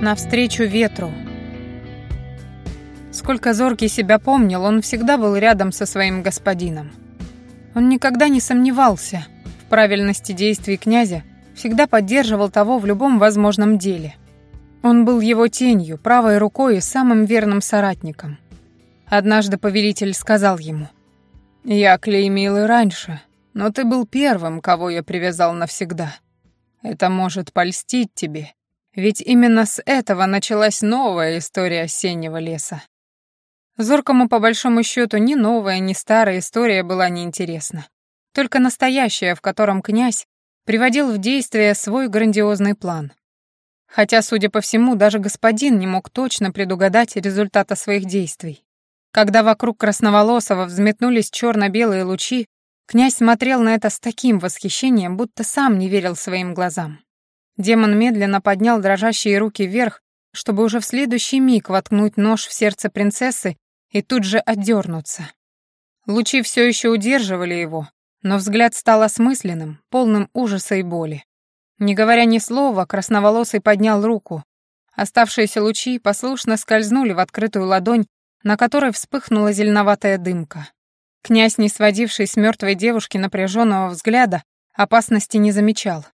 Навстречу ветру. Сколько Зоркий себя помнил, он всегда был рядом со своим господином. Он никогда не сомневался в правильности действий князя, всегда поддерживал того в любом возможном деле. Он был его тенью, правой рукой и самым верным соратником. Однажды повелитель сказал ему, «Я клеймил и раньше, но ты был первым, кого я привязал навсегда. Это может польстить тебе, ведь именно с этого началась новая история осеннего леса. Зоркому, по большому счету, ни новая, ни старая история была неинтересна. Только настоящая, в котором князь приводил в действие свой грандиозный план. Хотя, судя по всему, даже господин не мог точно предугадать результата своих действий. Когда вокруг красноволосого взметнулись черно-белые лучи, князь смотрел на это с таким восхищением, будто сам не верил своим глазам. Демон медленно поднял дрожащие руки вверх, чтобы уже в следующий миг воткнуть нож в сердце принцессы и тут же отдернуться. Лучи все еще удерживали его, но взгляд стал осмысленным, полным ужаса и боли. Не говоря ни слова, красноволосый поднял руку. Оставшиеся лучи послушно скользнули в открытую ладонь, на которой вспыхнула зеленоватая дымка. Князь, не сводивший с мертвой девушки напряженного взгляда, опасности не замечал.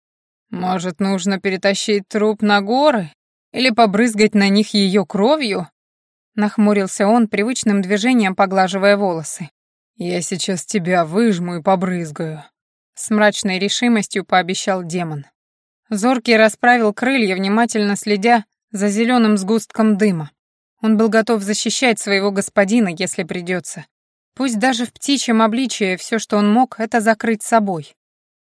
Может, нужно перетащить труп на горы? Или побрызгать на них ее кровью? Нахмурился он, привычным движением поглаживая волосы. «Я сейчас тебя выжму и побрызгаю», — с мрачной решимостью пообещал демон. Зоркий расправил крылья, внимательно следя за зеленым сгустком дыма. Он был готов защищать своего господина, если придется. Пусть даже в птичьем обличье все, что он мог, это закрыть собой.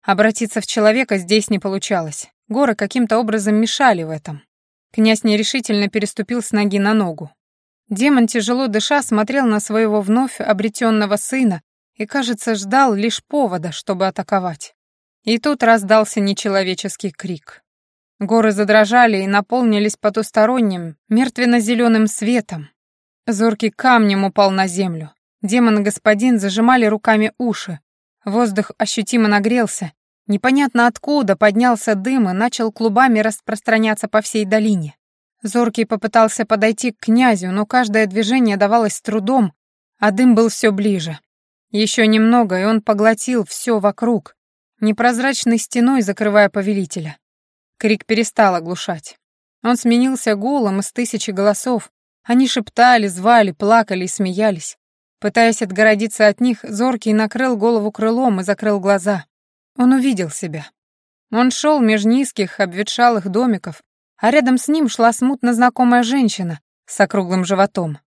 Обратиться в человека здесь не получалось. Горы каким-то образом мешали в этом. Князь нерешительно переступил с ноги на ногу. Демон, тяжело дыша, смотрел на своего вновь обретенного сына и, кажется, ждал лишь повода, чтобы атаковать. И тут раздался нечеловеческий крик. Горы задрожали и наполнились потусторонним, мертвенно-зеленым светом. Зоркий камнем упал на землю. Демон и господин зажимали руками уши, Воздух ощутимо нагрелся. Непонятно откуда поднялся дым и начал клубами распространяться по всей долине. Зоркий попытался подойти к князю, но каждое движение давалось с трудом, а дым был все ближе. Еще немного, и он поглотил все вокруг, непрозрачной стеной закрывая повелителя. Крик перестал оглушать. Он сменился гулом из тысячи голосов. Они шептали, звали, плакали и смеялись. Пытаясь отгородиться от них, Зоркий накрыл голову крылом и закрыл глаза. Он увидел себя. Он шел меж низких, обветшалых домиков, а рядом с ним шла смутно знакомая женщина с округлым животом.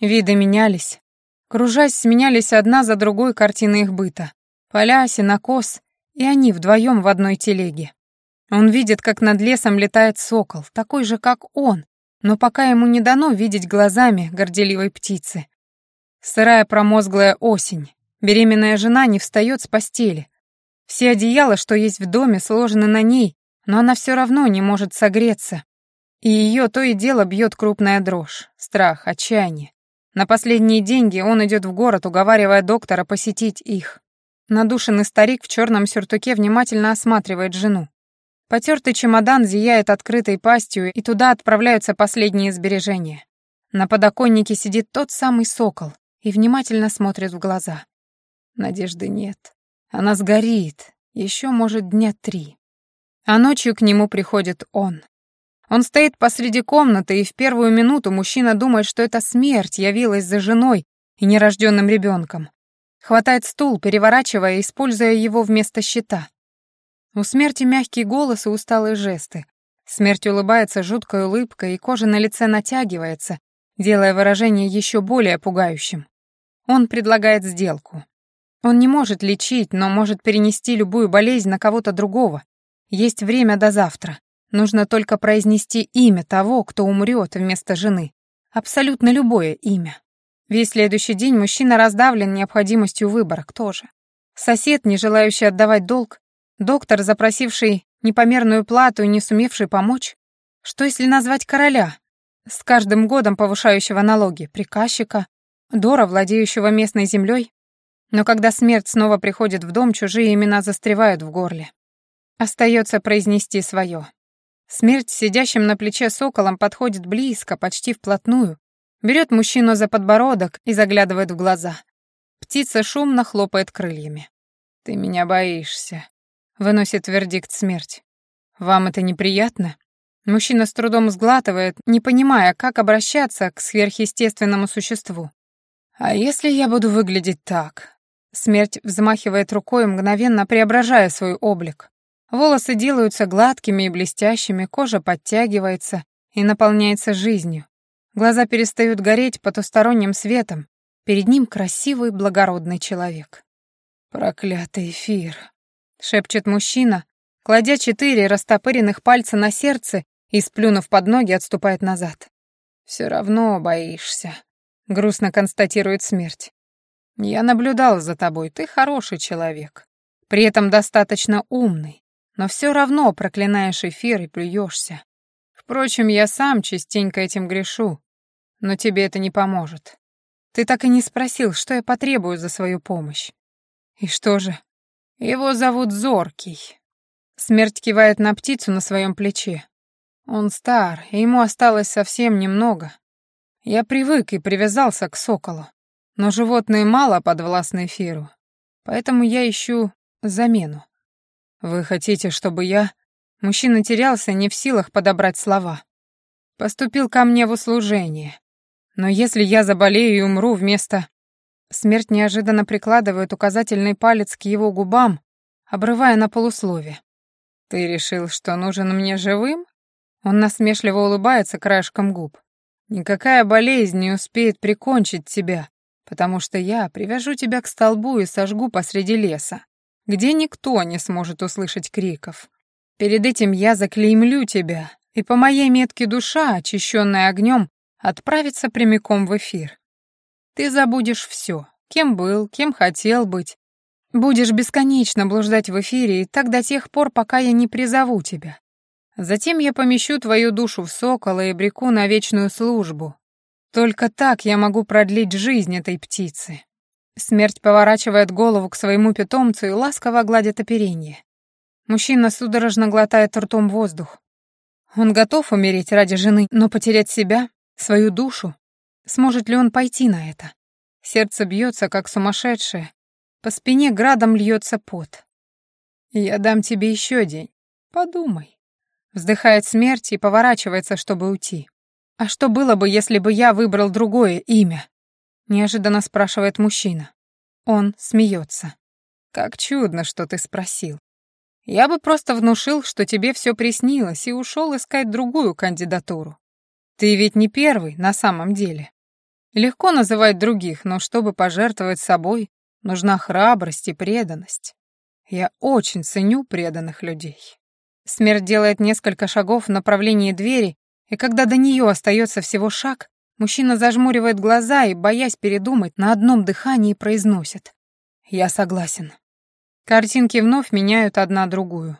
Виды менялись. Кружась, сменялись одна за другой картины их быта. Поля, сенокос, и они вдвоем в одной телеге. Он видит, как над лесом летает сокол, такой же, как он, но пока ему не дано видеть глазами горделивой птицы. Сырая промозглая осень. Беременная жена не встает с постели. Все одеяла, что есть в доме, сложены на ней, но она все равно не может согреться. И ее то и дело бьет крупная дрожь, страх, отчаяние. На последние деньги он идет в город, уговаривая доктора посетить их. Надушенный старик в черном сюртуке внимательно осматривает жену. Потертый чемодан зияет открытой пастью, и туда отправляются последние сбережения. На подоконнике сидит тот самый сокол, и внимательно смотрит в глаза. Надежды нет. Она сгорит, еще, может, дня три. А ночью к нему приходит он. Он стоит посреди комнаты, и в первую минуту мужчина думает, что это смерть явилась за женой и нерожденным ребенком. Хватает стул, переворачивая, используя его вместо щита. У смерти мягкий голос и усталые жесты. Смерть улыбается жуткой улыбкой, и кожа на лице натягивается, делая выражение еще более пугающим. Он предлагает сделку. Он не может лечить, но может перенести любую болезнь на кого-то другого. Есть время до завтра. Нужно только произнести имя того, кто умрет вместо жены. Абсолютно любое имя. Весь следующий день мужчина раздавлен необходимостью выбора, кто же. Сосед, не желающий отдавать долг, доктор, запросивший непомерную плату и не сумевший помочь. Что если назвать короля, с каждым годом повышающего налоги, приказчика, Дора, владеющего местной землей, но когда смерть снова приходит в дом, чужие имена застревают в горле. Остается произнести свое. Смерть сидящим на плече соколом подходит близко, почти вплотную, берет мужчину за подбородок и заглядывает в глаза. Птица шумно хлопает крыльями. «Ты меня боишься», — выносит вердикт смерть. «Вам это неприятно?» Мужчина с трудом сглатывает, не понимая, как обращаться к сверхъестественному существу. «А если я буду выглядеть так?» Смерть взмахивает рукой, мгновенно преображая свой облик. Волосы делаются гладкими и блестящими, кожа подтягивается и наполняется жизнью. Глаза перестают гореть потусторонним светом. Перед ним красивый благородный человек. «Проклятый эфир», — шепчет мужчина, кладя четыре растопыренных пальца на сердце и, сплюнув под ноги, отступает назад. «Все равно боишься», — грустно констатирует смерть. «Я наблюдал за тобой, ты хороший человек, при этом достаточно умный, но все равно проклинаешь эфир и плюешься. Впрочем, я сам частенько этим грешу, но тебе это не поможет. Ты так и не спросил, что я потребую за свою помощь. И что же? Его зовут Зоркий. Смерть кивает на птицу на своем плече. Он стар, и ему осталось совсем немного. Я привык и привязался к соколу. Но животные мало подвластны эфиру, поэтому я ищу замену. Вы хотите, чтобы я... Мужчина терялся, не в силах подобрать слова. Поступил ко мне в услужение. Но если я заболею и умру вместо... Смерть неожиданно прикладывает указательный палец к его губам, обрывая на полуслове. «Ты решил, что нужен мне живым?» Он насмешливо улыбается краешком губ. «Никакая болезнь не успеет прикончить тебя, потому что я привяжу тебя к столбу и сожгу посреди леса, где никто не сможет услышать криков. Перед этим я заклеймлю тебя, и по моей метке душа, очищенная огнем, отправится прямиком в эфир. Ты забудешь все, кем был, кем хотел быть. Будешь бесконечно блуждать в эфире и так до тех пор, пока я не призову тебя. Затем я помещу твою душу в сокола и обреку на вечную службу. Только так я могу продлить жизнь этой птицы. Смерть поворачивает голову к своему питомцу и ласково гладит оперение. Мужчина судорожно глотает ртом воздух. Он готов умереть ради жены, но потерять себя, свою душу? Сможет ли он пойти на это? Сердце бьется, как сумасшедшее. По спине градом льется пот. «Я дам тебе еще день. Подумай». Вздыхает смерть и поворачивается, чтобы уйти. «А что было бы, если бы я выбрал другое имя?» Неожиданно спрашивает мужчина. Он смеется. «Как чудно, что ты спросил. Я бы просто внушил, что тебе все приснилось, и ушел искать другую кандидатуру. Ты ведь не первый на самом деле. Легко называть других, но чтобы пожертвовать собой, нужна храбрость и преданность. Я очень ценю преданных людей». Смерть делает несколько шагов в направлении двери, и когда до нее остается всего шаг, мужчина зажмуривает глаза и, боясь передумать, на одном дыхании произносит. «Я согласен». Картинки вновь меняют одна другую.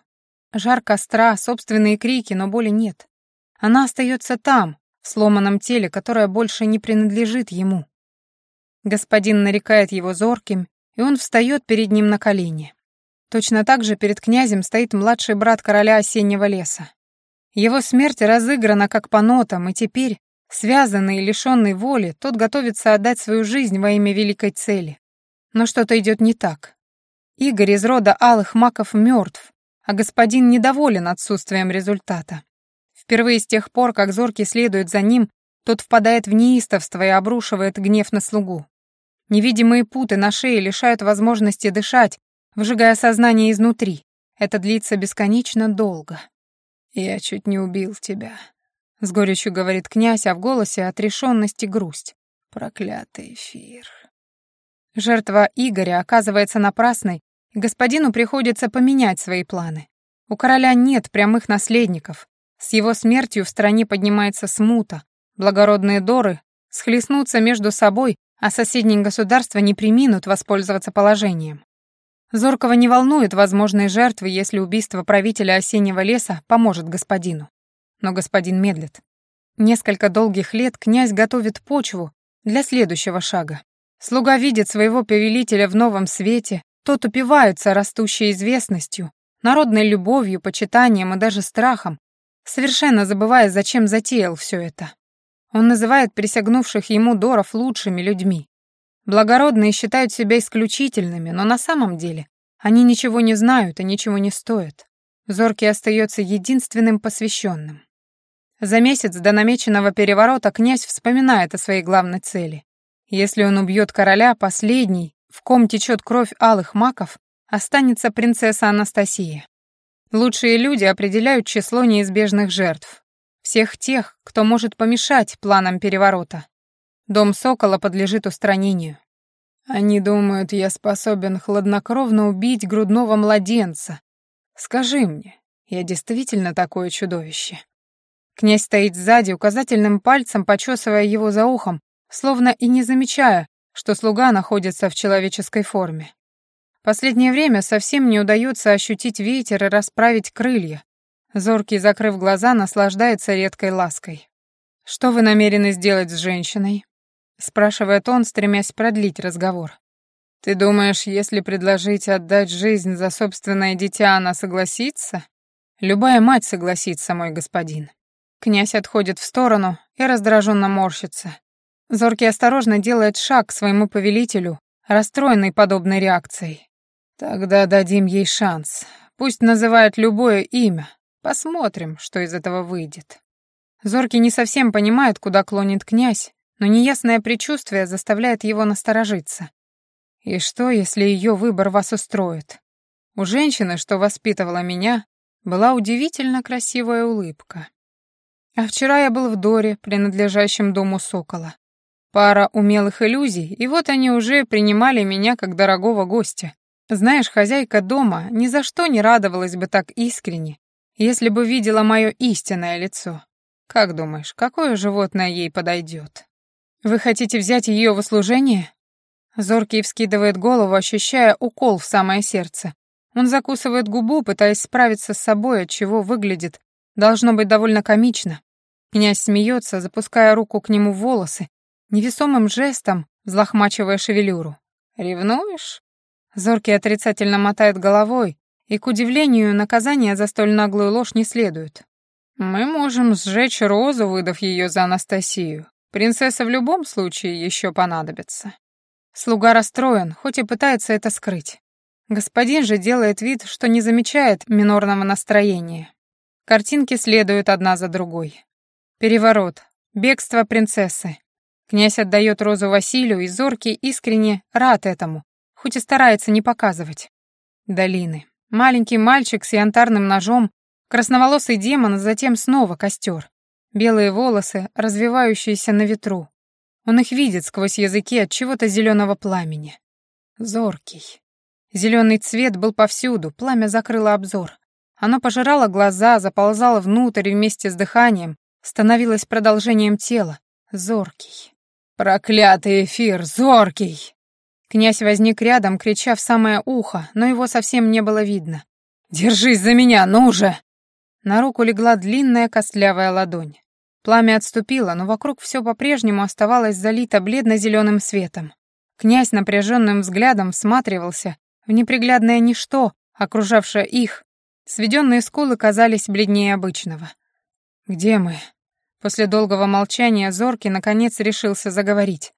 Жар костра, собственные крики, но боли нет. Она остается там, в сломанном теле, которое больше не принадлежит ему. Господин нарекает его зорким, и он встает перед ним на колени. Точно так же перед князем стоит младший брат короля осеннего леса. Его смерть разыграна как по нотам, и теперь, связанный и лишенный воли, тот готовится отдать свою жизнь во имя великой цели. Но что-то идет не так. Игорь из рода алых маков мертв, а господин недоволен отсутствием результата. Впервые с тех пор, как Зоркий следует за ним, тот впадает в неистовство и обрушивает гнев на слугу. Невидимые путы на шее лишают возможности дышать, выжигая сознание изнутри. Это длится бесконечно долго. «Я чуть не убил тебя», — с горечью говорит князь, а в голосе отрешенность и грусть. «Проклятый эфир». Жертва Игоря оказывается напрасной, и господину приходится поменять свои планы. У короля нет прямых наследников. С его смертью в стране поднимается смута. Благородные доры схлестнутся между собой, а соседние государства не приминут воспользоваться положением. Зоркого не волнует возможные жертвы, если убийство правителя осеннего леса поможет господину. Но господин медлит. Несколько долгих лет князь готовит почву для следующего шага. Слуга видит своего повелителя в новом свете, тот упивается растущей известностью, народной любовью, почитанием и даже страхом. совершенно забывая, зачем затеял все это. Он называет присягнувших ему Доров лучшими людьми. Благородные считают себя исключительными, но на самом деле они ничего не знают и ничего не стоят. Зоркий остается единственным посвященным. За месяц до намеченного переворота князь вспоминает о своей главной цели. Если он убьет короля, последний, в ком течет кровь алых маков, останется принцесса Анастасия. Лучшие люди определяют число неизбежных жертв. Всех тех, кто может помешать планам переворота. Дом Сокола подлежит устранению. Они думают, я способен хладнокровно убить грудного младенца. Скажи мне, я действительно такое чудовище? Князь стоит сзади, указательным пальцем почесывая его за ухом, словно и не замечая, что слуга находится в человеческой форме. Последнее время совсем не удается ощутить ветер и расправить крылья. Зоркий, закрыв глаза, наслаждается редкой лаской. «Что вы намерены сделать с женщиной?» — спрашивает он, стремясь продлить разговор. «Ты думаешь, если предложить отдать жизнь за собственное дитя, она согласится?» «Любая мать согласится, мой господин». Князь отходит в сторону и раздраженно морщится. Зоркий осторожно делает шаг к своему повелителю, расстроенный подобной реакцией. «Тогда дадим ей шанс. Пусть называет любое имя. Посмотрим, что из этого выйдет». Зоркий не совсем понимает, куда клонит князь, но неясное предчувствие заставляет его насторожиться. И что, если ее выбор вас устроит? У женщины, что воспитывала меня, была удивительно красивая улыбка. А вчера я был в Доре, принадлежащем дому Сокола. Пара умелых иллюзий, и вот они уже принимали меня как дорогого гостя. Знаешь, хозяйка дома ни за что не радовалась бы так искренне, если бы видела мое истинное лицо. Как думаешь, какое животное ей подойдет? Вы хотите взять ее в услужение? Зоркий вскидывает голову, ощущая укол в самое сердце. Он закусывает губу, пытаясь справиться с собой, от чего выглядит Должно быть довольно комично. Князь смеется, запуская руку к нему в волосы, невесомым жестом взлохмачивая шевелюру. «Ревнуешь?» Зоркий отрицательно мотает головой, и, к удивлению, наказания за столь наглую ложь не следует. «Мы можем сжечь розу, выдав ее за Анастасию. Принцесса в любом случае еще понадобится». Слуга расстроен, хоть и пытается это скрыть. Господин же делает вид, что не замечает минорного настроения. Картинки следуют одна за другой. Переворот. Бегство принцессы. Князь отдает розу Василию, и Зоркий искренне рад этому, хоть и старается не показывать. Долины. Маленький мальчик с янтарным ножом, красноволосый демон, затем снова костер. Белые волосы, развивающиеся на ветру. Он их видит сквозь языки от чего-то зеленого пламени. Зоркий. Зеленый цвет был повсюду, пламя закрыло обзор. Оно пожирало глаза, заползало внутрь вместе с дыханием, становилось продолжением тела. Зоркий. «Проклятый эфир, зоркий!» Князь возник рядом, крича в самое ухо, но его совсем не было видно. «Держись за меня, ну же!» На руку легла длинная костлявая ладонь. Пламя отступило, но вокруг все по-прежнему оставалось залито бледно-зеленым светом. Князь напряженным взглядом всматривался в неприглядное ничто, окружавшее их, Сведенные скулы казались бледнее обычного. «Где мы?» После долгого молчания Зорки наконец решился заговорить.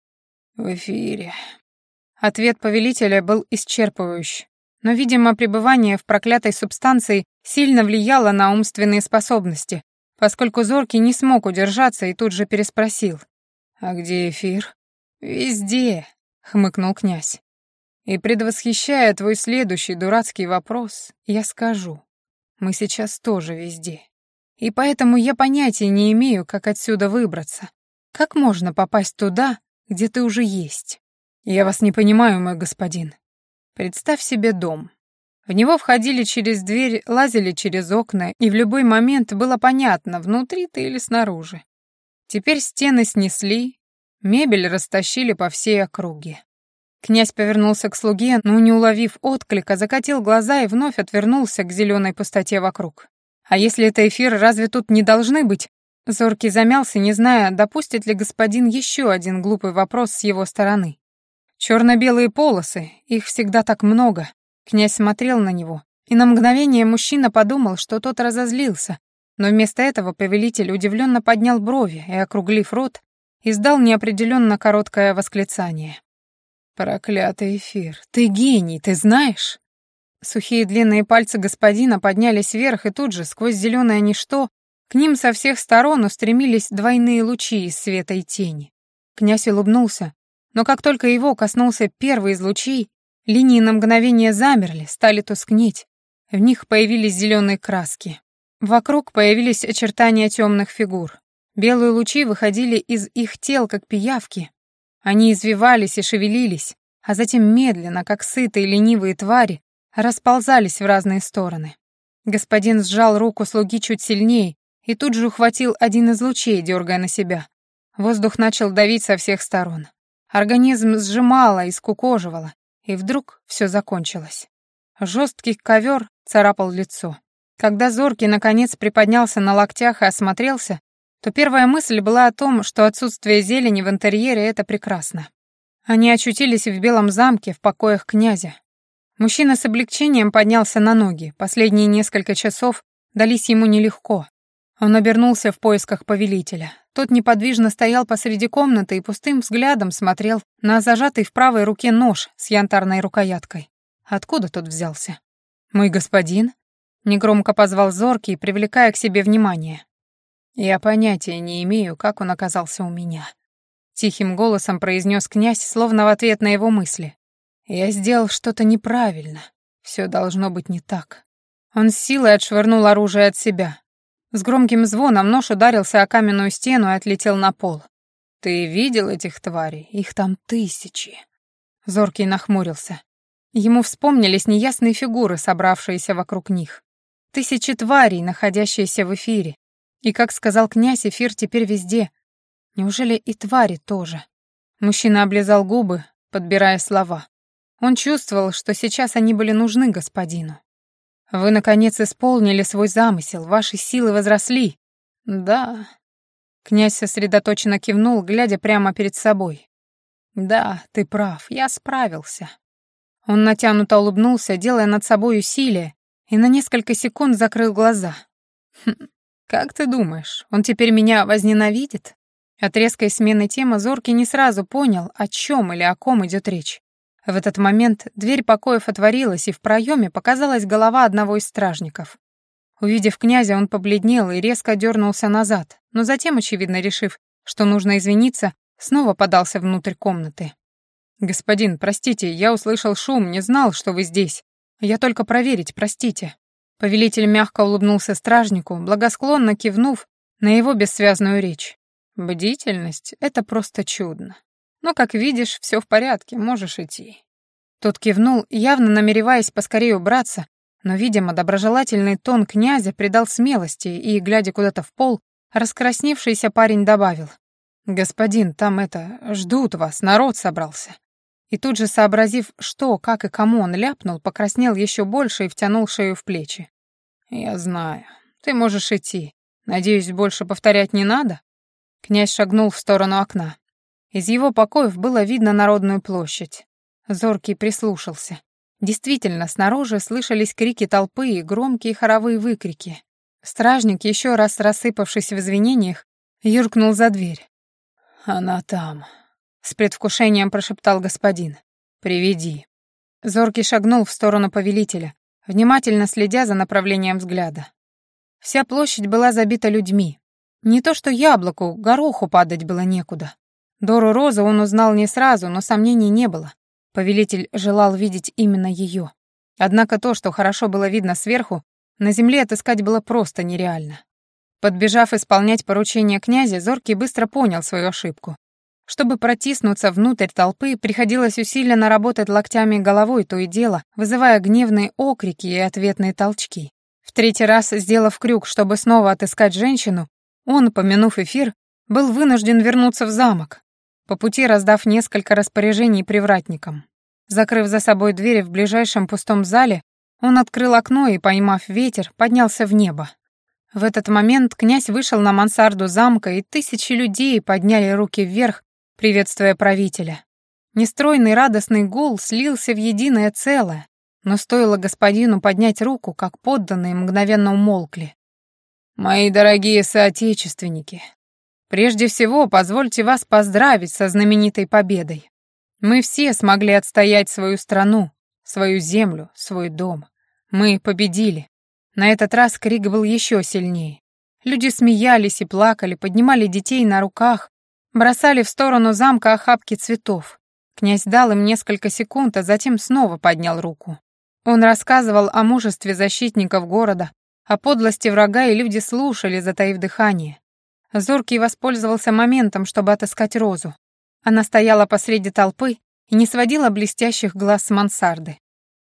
«В эфире». Ответ повелителя был исчерпывающий, но, видимо, пребывание в проклятой субстанции сильно влияло на умственные способности, поскольку Зорки не смог удержаться и тут же переспросил. «А где эфир?» «Везде», — хмыкнул князь. «И предвосхищая твой следующий дурацкий вопрос, я скажу. Мы сейчас тоже везде. И поэтому я понятия не имею, как отсюда выбраться. Как можно попасть туда, где ты уже есть? Я вас не понимаю, мой господин. Представь себе дом. В него входили через дверь, лазили через окна, и в любой момент было понятно, внутри ты или снаружи. Теперь стены снесли, мебель растащили по всей округе. Князь повернулся к слуге, но, не уловив отклика, закатил глаза и вновь отвернулся к зеленой пустоте вокруг. «А если это эфир, разве тут не должны быть?» Зоркий замялся, не зная, допустит ли господин еще один глупый вопрос с его стороны. Черно-белые полосы, их всегда так много. Князь смотрел на него, и на мгновение мужчина подумал, что тот разозлился, Но вместо этого повелитель удивленно поднял брови и, округлив рот, издал неопределенно короткое восклицание. «Проклятый эфир! Ты гений, ты знаешь?» Сухие длинные пальцы господина поднялись вверх, и тут же, сквозь зеленое ничто, к ним со всех сторон устремились двойные лучи из света и тени. Князь улыбнулся, но как только его коснулся первый из лучей, линии на мгновение замерли, стали тускнеть. В них появились зеленые краски. Вокруг появились очертания темных фигур. Белые лучи выходили из их тел, как пиявки. Они извивались и шевелились, а затем медленно, как сытые ленивые твари, расползались в разные стороны. Господин сжал руку слуги чуть сильнее и тут же ухватил один из лучей, дергая на себя. Воздух начал давить со всех сторон. Организм сжимало и скукоживало, и вдруг все закончилось. Жесткий ковер царапал лицо. Когда Зоркий наконец приподнялся на локтях и осмотрелся, то первая мысль была о том, что отсутствие зелени в интерьере — это прекрасно. Они очутились в Белом замке, в покоях князя. Мужчина с облегчением поднялся на ноги. Последние несколько часов дались ему нелегко. Он обернулся в поисках повелителя. Тот неподвижно стоял посреди комнаты и пустым взглядом смотрел на зажатый в правой руке нож с янтарной рукояткой. Откуда тот взялся? «Мой господин?» — негромко позвал Зоркий, привлекая к себе внимание. «Я понятия не имею, как он оказался у меня», — тихим голосом произнес князь, словно в ответ на его мысли. Я сделал что-то неправильно. Все должно быть не так. Он с силой отшвырнул оружие от себя. С громким звоном нож ударился о каменную стену и отлетел на пол. «Ты видел этих тварей? Их там тысячи». Зоркий нахмурился. Ему вспомнились неясные фигуры, собравшиеся вокруг них. Тысячи тварей, находящиеся в эфире. И, как сказал князь, эфир теперь везде. Неужели и твари тоже? Мужчина облизал губы, подбирая слова. Он чувствовал, что сейчас они были нужны господину. «Вы, наконец, исполнили свой замысел, ваши силы возросли». «Да». Князь сосредоточенно кивнул, глядя прямо перед собой. «Да, ты прав, я справился». Он натянуто улыбнулся, делая над собой усилие, и на несколько секунд закрыл глаза. «Хм, как ты думаешь, он теперь меня возненавидит?» От резкой смены темы Зорки не сразу понял, о чем или о ком идет речь. В этот момент дверь покоев отворилась, и в проеме показалась голова одного из стражников. Увидев князя, он побледнел и резко дернулся назад, но затем, очевидно решив, что нужно извиниться, снова подался внутрь комнаты. «Господин, простите, я услышал шум, не знал, что вы здесь. Я только проверить, простите». Повелитель мягко улыбнулся стражнику, благосклонно кивнув на его бессвязную речь. «Бдительность — это просто чудно. Но, как видишь, все в порядке, можешь идти». Тот кивнул, явно намереваясь поскорее убраться, но, видимо, доброжелательный тон князя придал смелости, и, глядя куда-то в пол, раскрасневшийся парень добавил. «Господин, там это, ждут вас, народ собрался». И тут же, сообразив, что, как и кому он ляпнул, покраснел еще больше и втянул шею в плечи. «Я знаю. Ты можешь идти. Надеюсь, больше повторять не надо?» Князь шагнул в сторону окна. Из его покоев было видно Народную площадь. Зоркий прислушался. Действительно, снаружи слышались крики толпы и громкие хоровые выкрики. Стражник, еще раз рассыпавшись в извинениях, юркнул за дверь. «Она там», — с предвкушением прошептал господин. «Приведи». Зоркий шагнул в сторону повелителя, внимательно следя за направлением взгляда. Вся площадь была забита людьми. Не то что яблоку, гороху падать было некуда. Дору Розу он узнал не сразу, но сомнений не было. Повелитель желал видеть именно ее. Однако то, что хорошо было видно сверху, на земле отыскать было просто нереально. Подбежав исполнять поручение князя, Зоркий быстро понял свою ошибку. Чтобы протиснуться внутрь толпы, приходилось усиленно работать локтями и головой то и дело, вызывая гневные окрики и ответные толчки. В третий раз, сделав крюк, чтобы снова отыскать женщину, он, помянув эфир, был вынужден вернуться в замок, по пути раздав несколько распоряжений привратникам. Закрыв за собой двери в ближайшем пустом зале, он открыл окно и, поймав ветер, поднялся в небо. В этот момент князь вышел на мансарду замка, и тысячи людей подняли руки вверх, приветствуя правителя. Нестройный радостный гул слился в единое целое, но стоило господину поднять руку, как подданные мгновенно умолкли. Мои дорогие соотечественники, прежде всего позвольте вас поздравить со знаменитой победой. Мы все смогли отстоять свою страну, свою землю, свой дом. Мы победили. На этот раз крик был еще сильнее. Люди смеялись и плакали, поднимали детей на руках, бросали в сторону замка охапки цветов. Князь дал им несколько секунд, а затем снова поднял руку. Он рассказывал о мужестве защитников города, о подлости врага, и люди слушали, затаив дыхание. Зоркий воспользовался моментом, чтобы отыскать Розу. Она стояла посреди толпы и не сводила блестящих глаз с мансарды.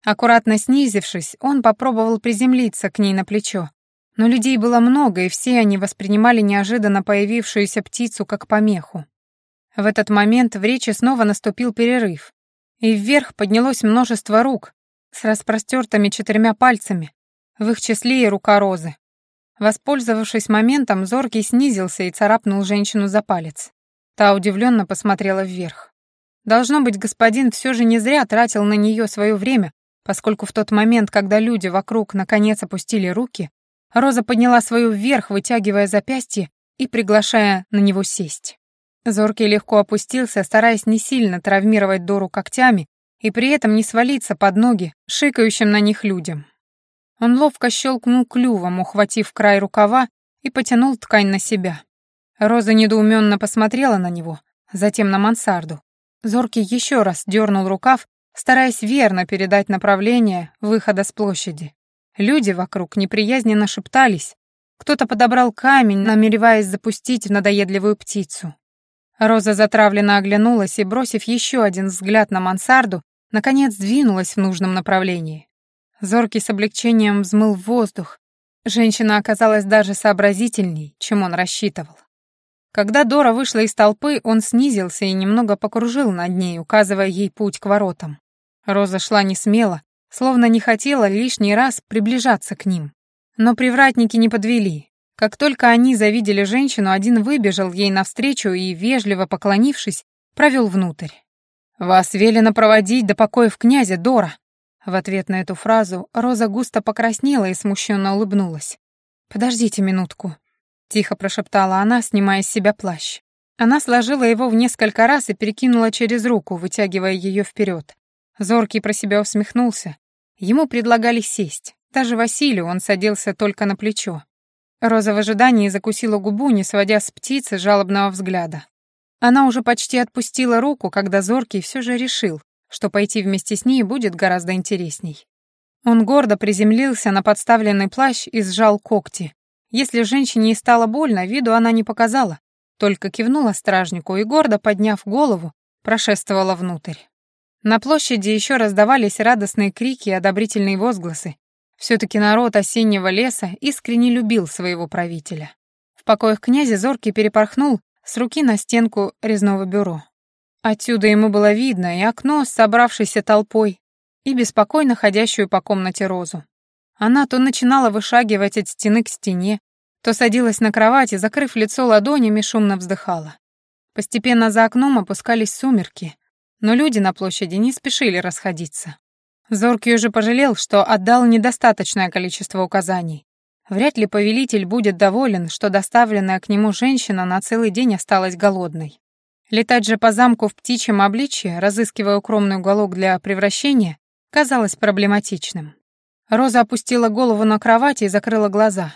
Аккуратно снизившись, он попробовал приземлиться к ней на плечо, но людей было много, и все они воспринимали неожиданно появившуюся птицу как помеху. В этот момент в речи снова наступил перерыв, и вверх поднялось множество рук с распростертыми четырьмя пальцами, в их числе и рука Розы. Воспользовавшись моментом, Зоркий снизился и царапнул женщину за палец. Та удивленно посмотрела вверх. Должно быть, господин все же не зря тратил на нее свое время, поскольку в тот момент, когда люди вокруг наконец опустили руки, Роза подняла свою вверх, вытягивая запястье и приглашая на него сесть. Зоркий легко опустился, стараясь не сильно травмировать Дору когтями и при этом не свалиться под ноги шикающим на них людям. Он ловко щелкнул клювом, ухватив край рукава, и потянул ткань на себя. Роза недоуменно посмотрела на него, затем на мансарду. Зоркий еще раз дернул рукав, стараясь верно передать направление выхода с площади. Люди вокруг неприязненно шептались. Кто-то подобрал камень, намереваясь запустить в надоедливую птицу. Роза затравленно оглянулась и, бросив еще один взгляд на мансарду, наконец двинулась в нужном направлении. Зоркий с облегчением взмыл в воздух. Женщина оказалась даже сообразительней, чем он рассчитывал. Когда Дора вышла из толпы, он снизился и немного покружил над ней, указывая ей путь к воротам. Роза шла не смело, словно не хотела лишний раз приближаться к ним. Но привратники не подвели. Как только они завидели женщину, один выбежал ей навстречу и, вежливо поклонившись, провел внутрь. «Вас велено проводить до покоев князя Дора». В ответ на эту фразу Роза густо покраснела и смущенно улыбнулась. «Подождите минутку», — тихо прошептала она, снимая с себя плащ. Она сложила его в несколько раз и перекинула через руку, вытягивая ее вперед. Зоркий про себя усмехнулся. Ему предлагали сесть. Даже Василию он садился только на плечо. Роза в ожидании закусила губу, не сводя с птицы жалобного взгляда. Она уже почти отпустила руку, когда Зоркий все же решил, что пойти вместе с ней будет гораздо интересней. Он гордо приземлился на подставленный плащ и сжал когти. Если женщине и стало больно, виду она не показала, только кивнула стражнику и, гордо подняв голову, прошествовала внутрь. На площади еще раздавались радостные крики и одобрительные возгласы. Все-таки народ осеннего леса искренне любил своего правителя. В покоях князя Зоркий перепорхнул с руки на стенку резного бюро. Отсюда ему было видно и окно с собравшейся толпой, и беспокойно ходящую по комнате Розу. Она то начинала вышагивать от стены к стене, то садилась на кровати, закрыв лицо ладонями, шумно вздыхала. Постепенно за окном опускались сумерки, но люди на площади не спешили расходиться. Зоркий уже пожалел, что отдал недостаточное количество указаний. Вряд ли повелитель будет доволен, что доставленная к нему женщина на целый день осталась голодной. Летать же по замку в птичьем обличье, разыскивая укромный уголок для превращения, казалось проблематичным. Роза опустила голову на кровать и закрыла глаза.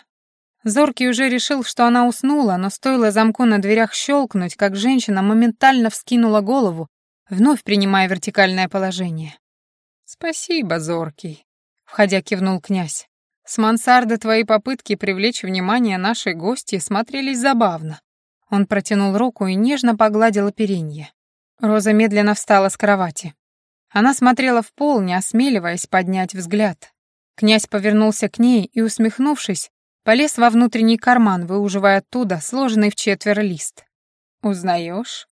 Зоркий уже решил, что она уснула, но стоило замку на дверях щелкнуть, как женщина моментально вскинула голову вновь принимая вертикальное положение. «Спасибо, Зоркий», — входя кивнул князь. «С мансарды твои попытки привлечь внимание нашей гости смотрелись забавно». Он протянул руку и нежно погладил оперенье. Роза медленно встала с кровати. Она смотрела в пол, не осмеливаясь поднять взгляд. Князь повернулся к ней и, усмехнувшись, полез во внутренний карман, выуживая оттуда сложенный в четверо лист. «Узнаешь?»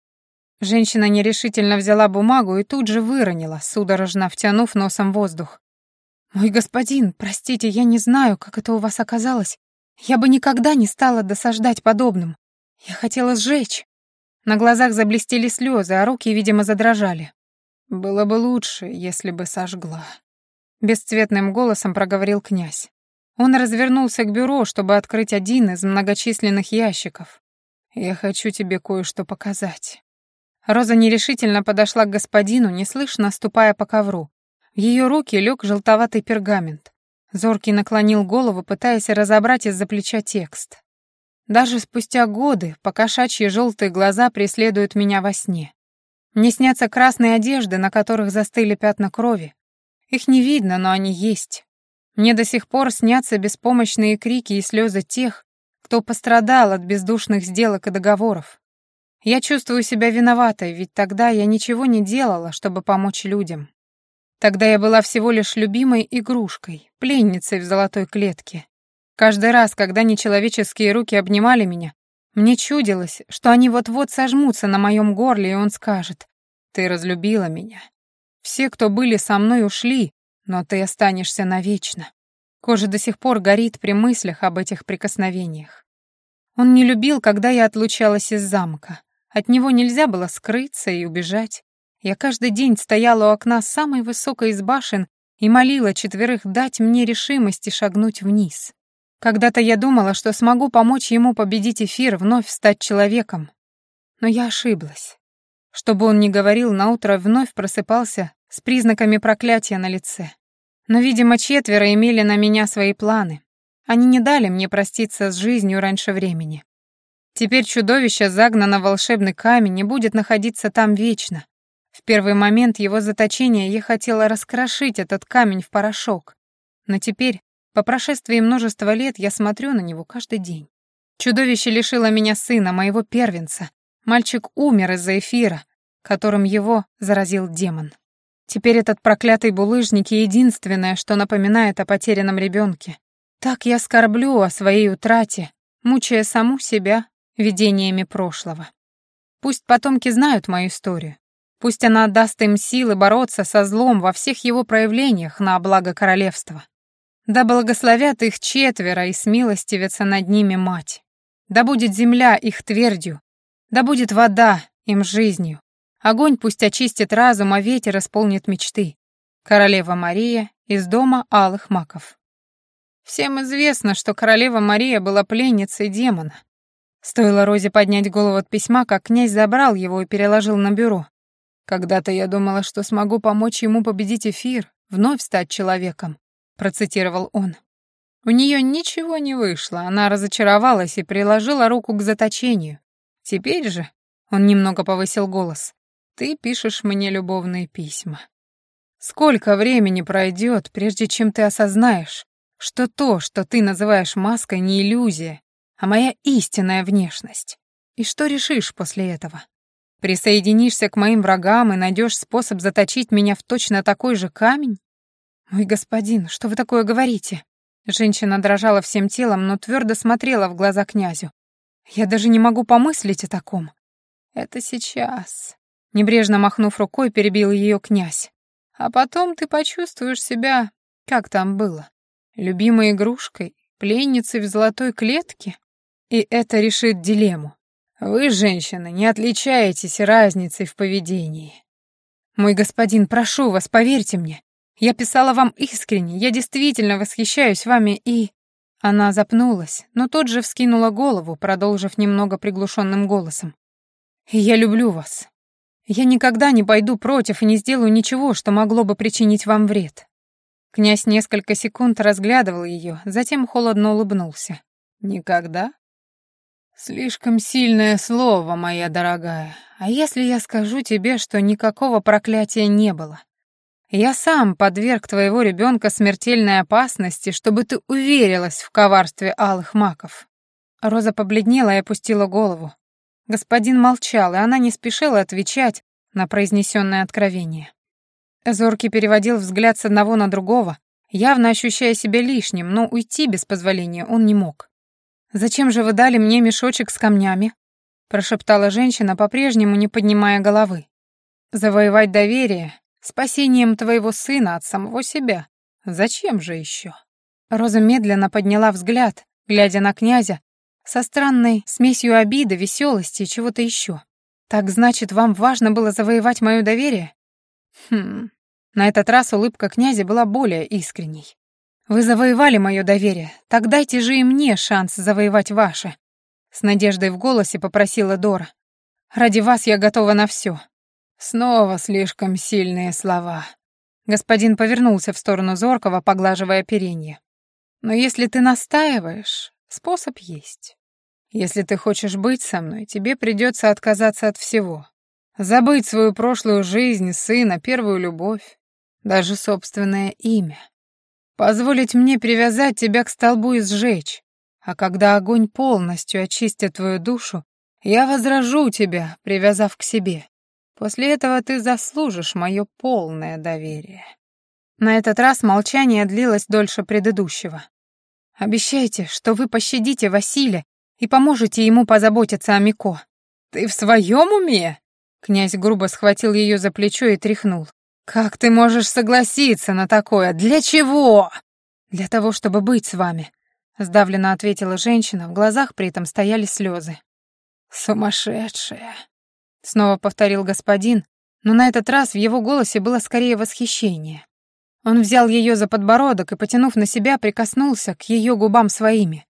Женщина нерешительно взяла бумагу и тут же выронила, судорожно втянув носом воздух. «Мой господин, простите, я не знаю, как это у вас оказалось. Я бы никогда не стала досаждать подобным. Я хотела сжечь». На глазах заблестели слезы, а руки, видимо, задрожали. «Было бы лучше, если бы сожгла», — бесцветным голосом проговорил князь. Он развернулся к бюро, чтобы открыть один из многочисленных ящиков. «Я хочу тебе кое-что показать». Роза нерешительно подошла к господину, неслышно ступая по ковру. В ее руки лег желтоватый пергамент. Зоркий наклонил голову, пытаясь разобрать из-за плеча текст. Даже спустя годы покошачьи желтые глаза преследуют меня во сне. Мне снятся красные одежды, на которых застыли пятна крови. Их не видно, но они есть. Мне до сих пор снятся беспомощные крики и слезы тех, кто пострадал от бездушных сделок и договоров. Я чувствую себя виноватой, ведь тогда я ничего не делала, чтобы помочь людям. Тогда я была всего лишь любимой игрушкой, пленницей в золотой клетке. Каждый раз, когда нечеловеческие руки обнимали меня, мне чудилось, что они вот-вот сожмутся на моем горле, и он скажет «Ты разлюбила меня». Все, кто были со мной, ушли, но ты останешься навечно. Кожа до сих пор горит при мыслях об этих прикосновениях. Он не любил, когда я отлучалась из замка. От него нельзя было скрыться и убежать. Я каждый день стояла у окна самой высокой из башен и молила четверых дать мне решимости шагнуть вниз. Когда-то я думала, что смогу помочь ему победить эфир, вновь стать человеком. Но я ошиблась. Чтобы он ни говорил, наутро вновь просыпался с признаками проклятия на лице. Но, видимо, четверо имели на меня свои планы. Они не дали мне проститься с жизнью раньше времени. Теперь чудовище загнано в волшебный камень и будет находиться там вечно. В первый момент его заточения я хотела раскрошить этот камень в порошок. Но теперь, по прошествии множества лет, я смотрю на него каждый день. Чудовище лишило меня сына, моего первенца. Мальчик умер из-за эфира, которым его заразил демон. Теперь этот проклятый булыжник — единственное, что напоминает о потерянном ребенке. Так я скорблю о своей утрате, мучая саму себя видениями прошлого. Пусть потомки знают мою историю. Пусть она даст им силы бороться со злом во всех его проявлениях на благо королевства. Да благословят их четверо и смилостивится над ними мать. Да будет земля их твердью, да будет вода им жизнью, Огонь пусть очистит разум, а ветер исполнит мечты. Королева Мария из дома алых маков. Всем известно, что королева Мария была пленницей демона. Стоило Розе поднять голову от письма, как князь забрал его и переложил на бюро. «Когда-то я думала, что смогу помочь ему победить эфир, вновь стать человеком», — процитировал он. У нее ничего не вышло, она разочаровалась и приложила руку к заточению. Теперь же, он немного повысил голос, ты пишешь мне любовные письма. Сколько времени пройдет, прежде чем ты осознаешь, что то, что ты называешь маской, не иллюзия, а моя истинная внешность? И что решишь после этого? Присоединишься к моим врагам и найдешь способ заточить меня в точно такой же камень? Мой господин, что вы такое говорите? Женщина дрожала всем телом, но твердо смотрела в глаза князю. Я даже не могу помыслить о таком. Это сейчас. Небрежно махнув рукой, перебил ее князь. А потом ты почувствуешь себя, как там было, любимой игрушкой, пленницей в золотой клетке. И это решит дилемму. Вы, женщины, не отличаетесь разницей в поведении. Мой господин, прошу вас, поверьте мне. Я писала вам искренне, я действительно восхищаюсь вами и... Она запнулась, но тут же вскинула голову, продолжив немного приглушенным голосом. «Я люблю вас. Я никогда не пойду против и не сделаю ничего, что могло бы причинить вам вред». Князь несколько секунд разглядывал ее, затем холодно улыбнулся. «Никогда?» «Слишком сильное слово, моя дорогая. А если я скажу тебе, что никакого проклятия не было? Я сам подверг твоего ребенка смертельной опасности, чтобы ты уверилась в коварстве алых маков». Роза побледнела и опустила голову. Господин молчал, и она не спешила отвечать на произнесенное откровение. Зоркий переводил взгляд с одного на другого, явно ощущая себя лишним, но уйти без позволения он не мог. «Зачем же вы дали мне мешочек с камнями?» прошептала женщина, по-прежнему не поднимая головы. «Завоевать доверие спасением твоего сына от самого себя. Зачем же еще?» Роза медленно подняла взгляд, глядя на князя, со странной смесью обиды, веселости и чего-то еще. Так значит, вам важно было завоевать мое доверие? Хм. На этот раз улыбка князя была более искренней. Вы завоевали мое доверие, так дайте же и мне шанс завоевать ваше. С надеждой в голосе попросила Дора. Ради вас я готова на все. Снова слишком сильные слова. Господин повернулся в сторону Зоркова, поглаживая перенье. Но если ты настаиваешь, способ есть. Если ты хочешь быть со мной, тебе придется отказаться от всего. Забыть свою прошлую жизнь, сына, первую любовь, даже собственное имя. Позволить мне привязать тебя к столбу и сжечь, а когда огонь полностью очистит твою душу, я возражу тебя, привязав к себе. После этого ты заслужишь мое полное доверие. На этот раз молчание длилось дольше предыдущего. Обещайте, что вы пощадите Василия и поможете ему позаботиться о Мико. Ты в своем уме? Князь грубо схватил ее за плечо и тряхнул. «Как ты можешь согласиться на такое? Для чего?» «Для того, чтобы быть с вами», — сдавленно ответила женщина, в глазах при этом стояли слезы. «Сумасшедшая», — снова повторил господин, но на этот раз в его голосе было скорее восхищение. Он взял ее за подбородок и, потянув на себя, прикоснулся к ее губам своими.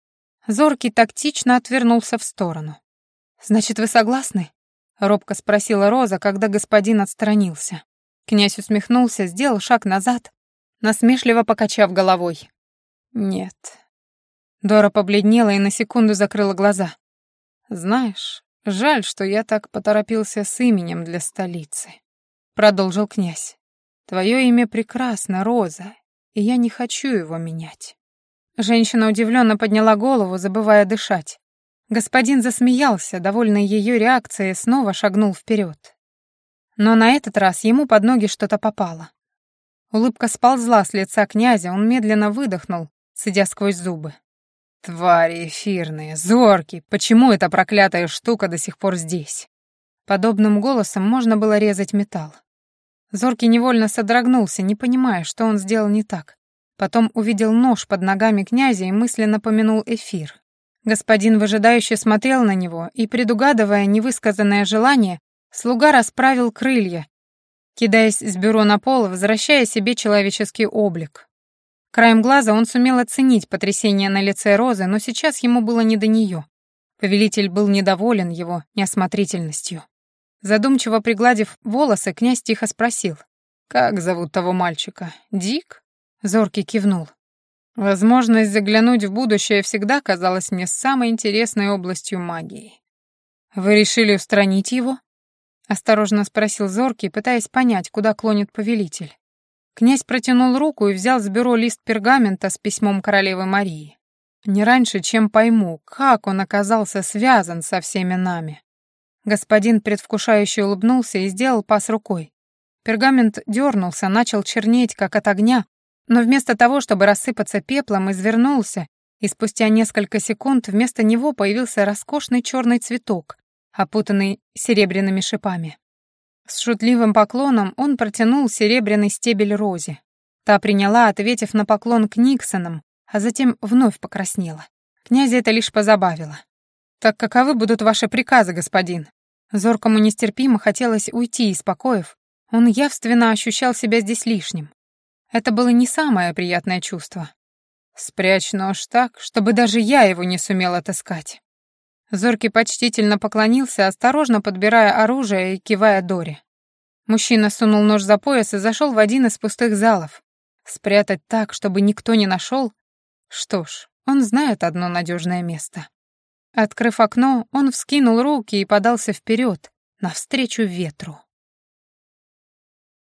Зоркий тактично отвернулся в сторону. «Значит, вы согласны?» — робко спросила Роза, когда господин отстранился. Князь усмехнулся, сделал шаг назад, насмешливо покачав головой. «Нет». Дора побледнела и на секунду закрыла глаза. «Знаешь, жаль, что я так поторопился с именем для столицы», — продолжил князь. «Твое имя прекрасно, Роза, и я не хочу его менять». Женщина удивленно подняла голову, забывая дышать. Господин засмеялся, довольный ее реакцией, снова шагнул вперед. Но на этот раз ему под ноги что-то попало. Улыбка сползла с лица князя, он медленно выдохнул, сидя сквозь зубы. «Твари эфирные, зорки, почему эта проклятая штука до сих пор здесь?» Подобным голосом можно было резать металл. Зоркий невольно содрогнулся, не понимая, что он сделал не так. Потом увидел нож под ногами князя и мысленно помянул эфир. Господин выжидающе смотрел на него и, предугадывая невысказанное желание, Слуга расправил крылья, кидаясь с бюро на пол, возвращая себе человеческий облик. Краем глаза он сумел оценить потрясение на лице Розы, но сейчас ему было не до нее. Повелитель был недоволен его неосмотрительностью. Задумчиво пригладив волосы, князь тихо спросил. «Как зовут того мальчика? Дик?» Зоркий кивнул. Возможность заглянуть в будущее всегда казалась мне самой интересной областью магии. «Вы решили устранить его?» Осторожно спросил Зоркий, пытаясь понять, куда клонит повелитель. Князь протянул руку и взял с бюро лист пергамента с письмом королевы Марии. Не раньше, чем пойму, как он оказался связан со всеми нами. Господин предвкушающе улыбнулся и сделал пас рукой. Пергамент дернулся, начал чернеть, как от огня, но вместо того, чтобы рассыпаться пеплом, извернулся, и спустя несколько секунд вместо него появился роскошный черный цветок, опутанный серебряными шипами. С шутливым поклоном он протянул серебряный стебель Розе. Та приняла, ответив на поклон к Никсонам, а затем вновь покраснела. Князя это лишь позабавило. «Так каковы будут ваши приказы, господин?» Зоркому нестерпимо хотелось уйти из покоев. Он явственно ощущал себя здесь лишним. Это было не самое приятное чувство. «Спрячь нож так, чтобы даже я его не сумел отыскать». Зоркий почтительно поклонился, осторожно подбирая оружие и кивая Доре. Мужчина сунул нож за пояс и зашел в один из пустых залов. Спрятать так, чтобы никто не нашел? Что ж, он знает одно надежное место. Открыв окно, он вскинул руки и подался вперед, навстречу ветру.